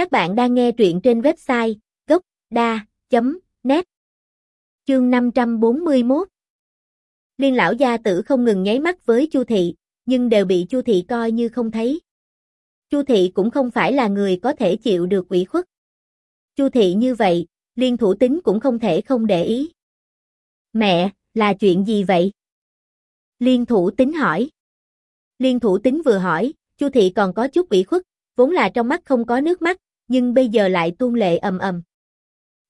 Các bạn đang nghe truyện trên website gốc.da.net Chương 541 Liên lão gia tử không ngừng nháy mắt với Chu thị, nhưng đều bị Chu thị coi như không thấy. Chu thị cũng không phải là người có thể chịu được ủy khuất. Chu thị như vậy, Liên thủ tính cũng không thể không để ý. Mẹ, là chuyện gì vậy? Liên thủ tính hỏi. Liên thủ tính vừa hỏi, Chu thị còn có chút ủy khuất, vốn là trong mắt không có nước mắt, nhưng bây giờ lại tuôn lệ ầm ầm.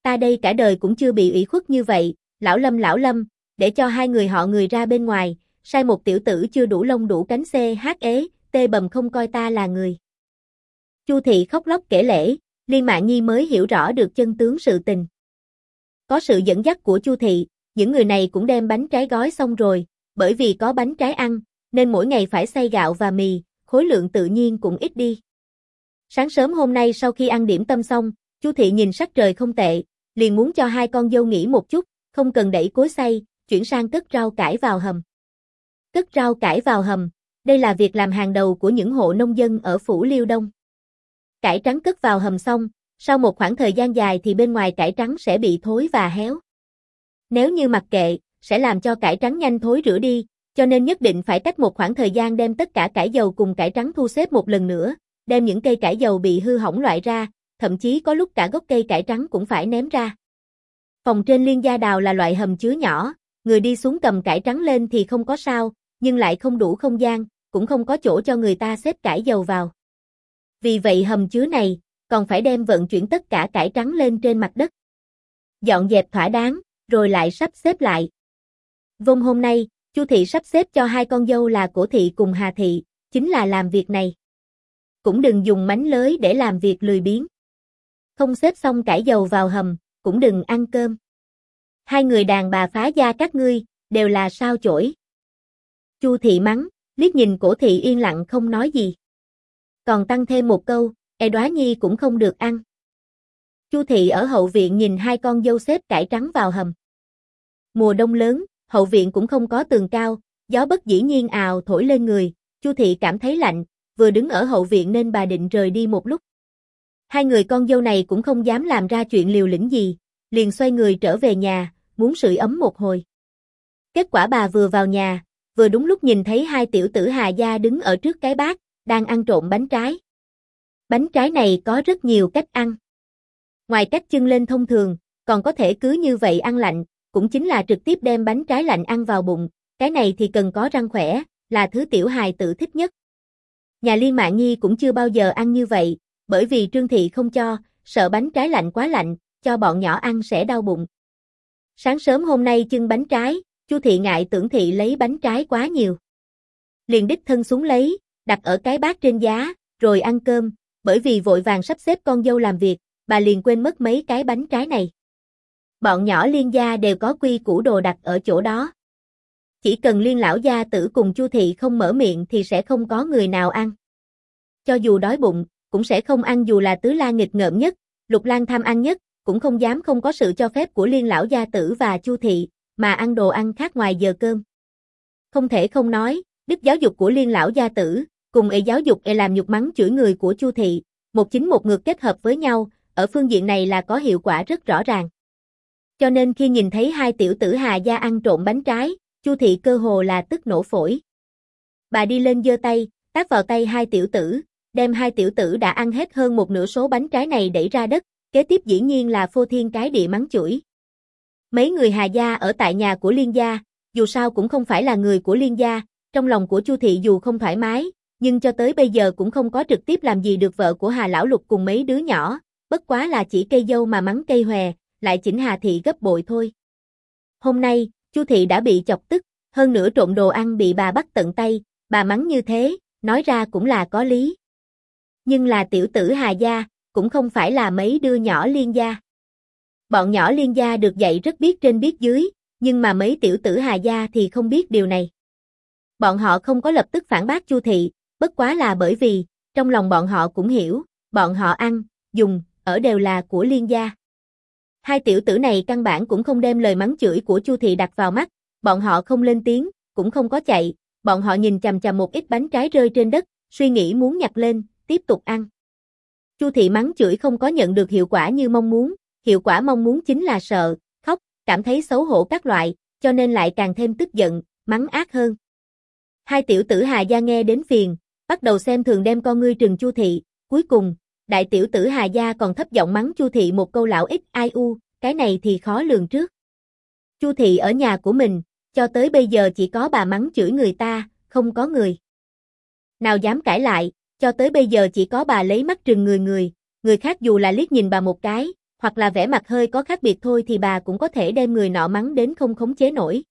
Ta đây cả đời cũng chưa bị ủy khuất như vậy, lão lâm lão lâm, để cho hai người họ người ra bên ngoài, sai một tiểu tử chưa đủ lông đủ cánh xe hát ế, tê bầm không coi ta là người. Chu thị khóc lóc kể lễ, Liên Mạn Nhi mới hiểu rõ được chân tướng sự tình. Có sự dẫn dắt của Chu thị, những người này cũng đem bánh trái gói xong rồi, bởi vì có bánh trái ăn, nên mỗi ngày phải xay gạo và mì, khối lượng tự nhiên cũng ít đi. Sáng sớm hôm nay sau khi ăn điểm tâm xong, Chu thị nhìn sắc trời không tệ, liền muốn cho hai con dâu nghỉ một chút, không cần đẩy cối xay, chuyển sang cất rau cải vào hầm. Cất rau cải vào hầm, đây là việc làm hàng đầu của những hộ nông dân ở phủ Liêu Đông. Cải trắng cất vào hầm xong, sau một khoảng thời gian dài thì bên ngoài cải trắng sẽ bị thối và héo. Nếu như mặc kệ, sẽ làm cho cải trắng nhanh thối rửa đi, cho nên nhất định phải cách một khoảng thời gian đem tất cả cải dầu cùng cải trắng thu xếp một lần nữa, đem những cây cải dầu bị hư hỏng loại ra, thậm chí có lúc cả gốc cây cải trắng cũng phải ném ra. Phòng trên liên gia đào là loại hầm chứa nhỏ, người đi xuống cầm cải trắng lên thì không có sao, nhưng lại không đủ không gian, cũng không có chỗ cho người ta xếp cải dầu vào. Vì vậy hầm chứa này, còn phải đem vận chuyển tất cả cải trắng lên trên mặt đất. Dọn dẹp thỏa đáng, rồi lại sắp xếp lại. Vông hôm nay, Chu thị sắp xếp cho hai con dâu là Cổ thị cùng Hà thị, chính là làm việc này. Cũng đừng dùng mánh lới để làm việc lười biếng. Không xếp xong cải dầu vào hầm, cũng đừng ăn cơm. Hai người đàn bà phá gia các ngươi, đều là sao chổi. Chu thị mắng, liếc nhìn Cổ thị yên lặng không nói gì. Còn tăng thêm một câu, e đoá nhi cũng không được ăn. Chu thị ở hậu viện nhìn hai con dâu xếp cải trắng vào hầm. Mùa đông lớn, hậu viện cũng không có tường cao, gió bất dĩ nhiên ào thổi lên người, Chu thị cảm thấy lạnh, vừa đứng ở hậu viện nên bà định rời đi một lúc. Hai người con dâu này cũng không dám làm ra chuyện liều lĩnh gì, liền xoay người trở về nhà, muốn sưởi ấm một hồi. Kết quả bà vừa vào nhà, vừa đúng lúc nhìn thấy hai tiểu tử Hà Gia đứng ở trước cái bát, đang ăn trộn bánh trái. Bánh trái này có rất nhiều cách ăn. Ngoài cách chưng lên thông thường, còn có thể cứ như vậy ăn lạnh, cũng chính là trực tiếp đem bánh trái lạnh ăn vào bụng, cái này thì cần có răng khỏe, là thứ tiểu hài tự thích nhất. Nhà Liên mạng Nhi cũng chưa bao giờ ăn như vậy, bởi vì Trương Thị không cho, sợ bánh trái lạnh quá lạnh, cho bọn nhỏ ăn sẽ đau bụng. Sáng sớm hôm nay chưng bánh trái, Chu Thị ngại tưởng Thị lấy bánh trái quá nhiều. Liền đích thân xuống lấy, đặt ở cái bát trên giá, rồi ăn cơm, bởi vì vội vàng sắp xếp con dâu làm việc, bà liền quên mất mấy cái bánh trái này. Bọn nhỏ liên gia đều có quy củ đồ đặt ở chỗ đó. Chỉ cần liên lão gia tử cùng chu thị không mở miệng thì sẽ không có người nào ăn. Cho dù đói bụng, cũng sẽ không ăn dù là tứ la nghịch ngợm nhất, lục lan tham ăn nhất, cũng không dám không có sự cho phép của liên lão gia tử và chu thị, mà ăn đồ ăn khác ngoài giờ cơm. Không thể không nói, đức giáo dục của liên lão gia tử, cùng ệ giáo dục ệ làm nhục mắng chửi người của chu thị, một chính một ngược kết hợp với nhau, ở phương diện này là có hiệu quả rất rõ ràng. Cho nên khi nhìn thấy hai tiểu tử Hà Gia ăn trộn bánh trái, Chu thị cơ hồ là tức nổ phổi. Bà đi lên giơ tay, tác vào tay hai tiểu tử, đem hai tiểu tử đã ăn hết hơn một nửa số bánh trái này đẩy ra đất, kế tiếp dĩ nhiên là phô thiên cái địa mắng chửi. Mấy người Hà Gia ở tại nhà của Liên Gia, dù sao cũng không phải là người của Liên Gia, trong lòng của Chu thị dù không thoải mái, nhưng cho tới bây giờ cũng không có trực tiếp làm gì được vợ của Hà Lão Lục cùng mấy đứa nhỏ, bất quá là chỉ cây dâu mà mắng cây hòe, lại chỉnh Hà Thị gấp bội thôi. Hôm nay, Chu Thị đã bị chọc tức, hơn nữa trộm đồ ăn bị bà bắt tận tay, bà mắng như thế, nói ra cũng là có lý. Nhưng là tiểu tử Hà Gia, cũng không phải là mấy đứa nhỏ liên gia. Bọn nhỏ liên gia được dạy rất biết trên biết dưới, nhưng mà mấy tiểu tử Hà Gia thì không biết điều này. Bọn họ không có lập tức phản bác Chu Thị, bất quá là bởi vì, trong lòng bọn họ cũng hiểu, bọn họ ăn, dùng, ở đều là của liên gia. Hai tiểu tử này căn bản cũng không đem lời mắng chửi của Chu thị đặt vào mắt, bọn họ không lên tiếng, cũng không có chạy, bọn họ nhìn chằm chằm một ít bánh trái rơi trên đất, suy nghĩ muốn nhặt lên, tiếp tục ăn. Chu thị mắng chửi không có nhận được hiệu quả như mong muốn, hiệu quả mong muốn chính là sợ, khóc, cảm thấy xấu hổ các loại, cho nên lại càng thêm tức giận, mắng ác hơn. Hai tiểu tử Hà Gia nghe đến phiền, bắt đầu xem thường đem con ngươi trừng Chu thị, cuối cùng, đại tiểu tử Hà Gia còn thấp giọng mắng Chu thị một câu lão ít ai u, cái này thì khó lường trước. Chu thị ở nhà của mình, cho tới bây giờ chỉ có bà mắng chửi người ta, không có người. Nào dám cãi lại, cho tới bây giờ chỉ có bà lấy mắt trừng người người, người khác dù là liếc nhìn bà một cái, hoặc là vẻ mặt hơi có khác biệt thôi thì bà cũng có thể đem người nọ mắng đến không khống chế nổi.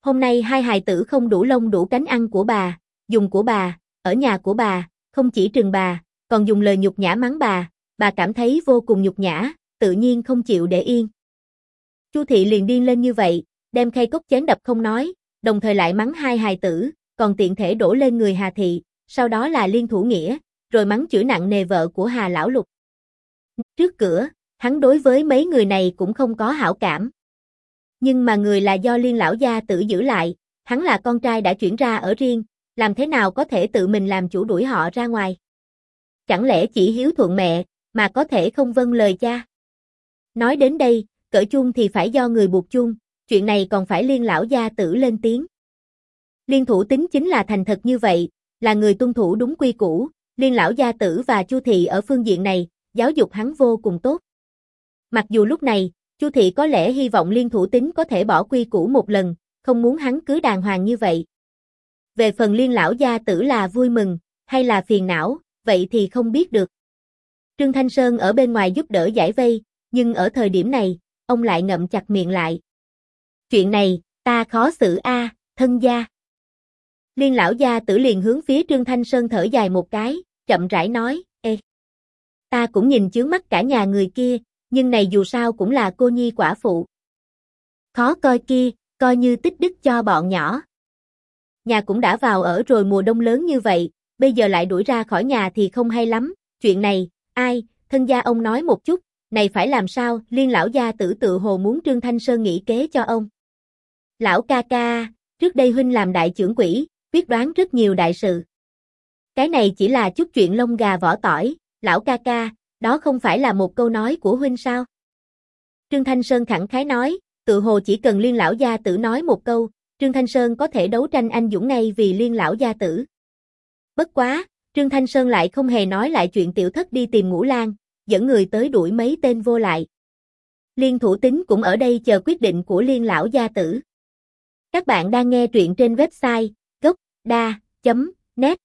Hôm nay hai hài tử không đủ lông đủ cánh ăn của bà, dùng của bà, ở nhà của bà, không chỉ trừng bà, còn dùng lời nhục nhã mắng bà, bà cảm thấy vô cùng nhục nhã, tự nhiên không chịu để yên. Chu thị liền điên lên như vậy, đem khay cốc chén đập không nói, đồng thời lại mắng hai hài tử, còn tiện thể đổ lên người Hà thị, sau đó là liên thủ nghĩa, rồi mắng chửi nặng nề vợ của Hà lão lục. Trước cửa, hắn đối với mấy người này cũng không có hảo cảm. Nhưng mà người là do liên lão gia tự giữ lại, hắn là con trai đã chuyển ra ở riêng, làm thế nào có thể tự mình làm chủ đuổi họ ra ngoài. Chẳng lẽ chỉ hiếu thuận mẹ, mà có thể không vâng lời cha. Nói đến đây, cỡ chung thì phải do người buộc chung, chuyện này còn phải liên lão gia tử lên tiếng. Liên thủ tính chính là thành thật như vậy, là người tuân thủ đúng quy củ, liên lão gia tử và chu thị ở phương diện này, giáo dục hắn vô cùng tốt. Mặc dù lúc này, chu thị có lẽ hy vọng liên thủ tính có thể bỏ quy củ một lần, không muốn hắn cứ đàng hoàng như vậy. Về phần liên lão gia tử là vui mừng, hay là phiền não, vậy thì không biết được. Trương Thanh Sơn ở bên ngoài giúp đỡ giải vây, nhưng ở thời điểm này, ông lại ngậm chặt miệng lại. Chuyện này, ta khó xử a, thân gia. Liên lão gia tử liền hướng phía Trương Thanh Sơn thở dài một cái, chậm rãi nói, ê. Ta cũng nhìn chướng mắt cả nhà người kia, nhưng này dù sao cũng là cô nhi quả phụ. Khó coi kia, coi như tích đức cho bọn nhỏ. Nhà cũng đã vào ở rồi mùa đông lớn như vậy, bây giờ lại đuổi ra khỏi nhà thì không hay lắm, chuyện này, ai, thân gia ông nói một chút, này phải làm sao, liên lão gia tử tự hồ muốn Trương Thanh Sơn nghĩ kế cho ông. Lão ca ca, trước đây huynh làm đại trưởng quỷ, quyết đoán rất nhiều đại sự. Cái này chỉ là chút chuyện lông gà vỏ tỏi, lão ca ca, đó không phải là một câu nói của huynh sao? Trương Thanh Sơn khẳng khái nói, tự hồ chỉ cần liên lão gia tử nói một câu, Trương Thanh Sơn có thể đấu tranh anh dũng ngay vì liên lão gia tử. Bất quá, Trương Thanh Sơn lại không hề nói lại chuyện tiểu thất đi tìm ngũ lan, dẫn người tới đuổi mấy tên vô lại. Liên thủ tính cũng ở đây chờ quyết định của liên lão gia tử. Các bạn đang nghe truyện trên website gocda.net